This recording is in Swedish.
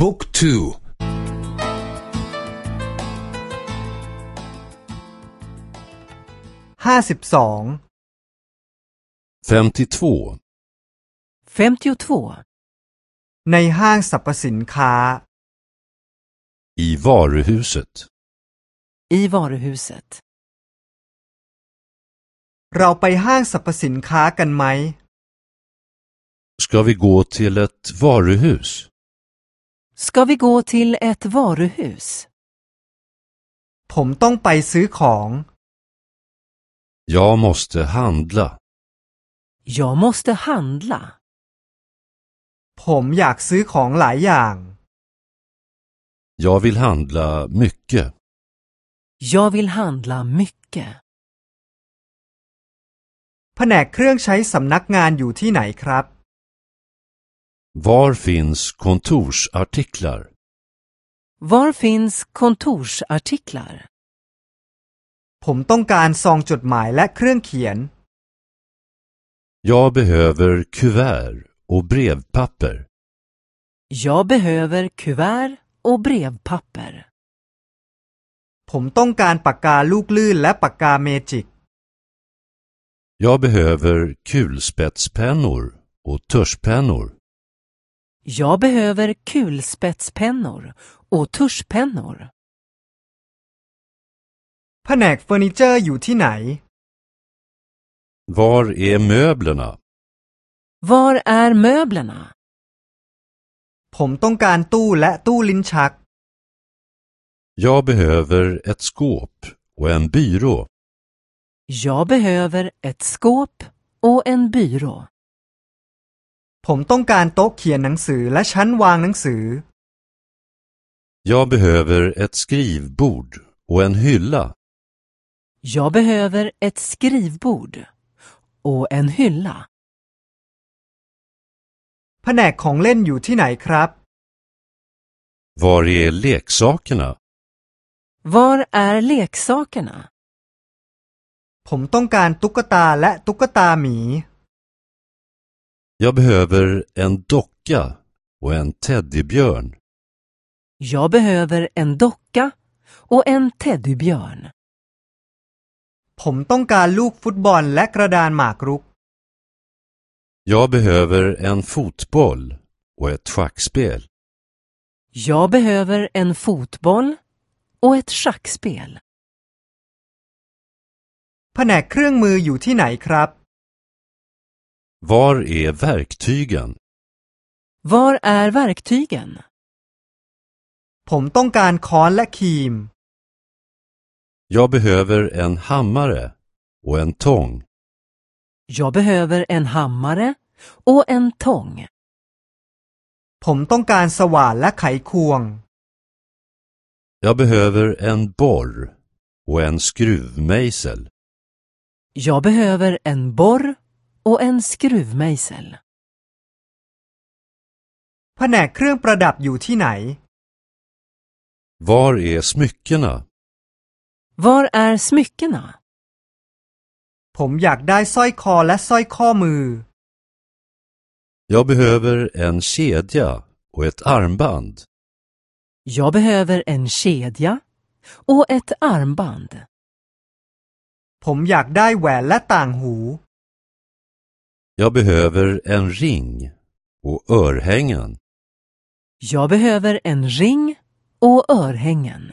บุ๊กทู ห้าสิบสอง 52. 52. ในห้างสรรพสินค้า I varuhuset. I varuhuset. เราไปห้างสรรพสินค้ากันไหม Ska vi gå till ett varuhus? Ska vi gå till ett varuhus? ผมต้องไปซื้อของ Jag måste handla. Jag måste handla. ผมอยากซื้อของหลายอย่าง Jag vill handla mycket. Jag vill handla mycket. แผนกเครื่องใช้สำนักงานอยู่ที่ไหนครับ Var finns kontorsartiklar? Var finns kontorsartiklar? ผมต้องการซองจดหมายและเครื่องเขียน Jag behöver kuvert och brevpapper. Jag behöver kuvert och brevpapper. ผมต้องการปากกาลูกลื่นและปากกาเมจิก Jag behöver kulspetspennor och tuschpennor. Jag behöver kulspetspennor och tuschpennor. แผนกเฟอร์นิเจอร์อยู่ที่ไหน Var är möblerna? Var är möblerna? ผมต้องการตู้และตู้ลิ้นชัก Jag behöver ett skåp och en byrå. Jag behöver ett skåp och en byrå. ผมต้องการโต๊ะเขียนหนังสือและชั้นวางหนังสือ Jag behöver ett skrivbord och en hylla. Jag behöver ett skrivbord och en hylla. แผนกของเล่นอยู่ที่ไหนครับ Var är leksakerna? Var är leksakerna? ผมต้องการตุ๊กตาและตุ๊กตาหมี Jag behöver en docka och en teddybjörn. Jag behöver en docka och en teddybjörn. ผมต้องการลูกฟุตบอลและกระดานหมากรุก Jag behöver en fotboll och ett schackspel. Jag behöver en fotboll och ett schackspel. แผนกเครื่องมืออยู่ที่ไหนครับ Var är verktygen? Var är verktygen? ผมต้องการค้อนและครีม Jag behöver en hammare och en tång. Jag behöver en hammare och en tång. ผมต้องการสว่านและไขควง Jag behöver en borr och en skruvmejsel. Jag behöver en borr och en skruvmejsel. แผนกเครื่องประดับอยู่ที่ไหน Var är smyckena? Var är smyckena? ผมอยากได้สร้อยคอและสร้อยข้อมือ Jag behöver en kedja och ett armband. Jag behöver en kedja och ett armband. ผมอยากได้แหวนและต่างหู jag behöver en ring och örhängen. Jag behöver en ring och örhängen.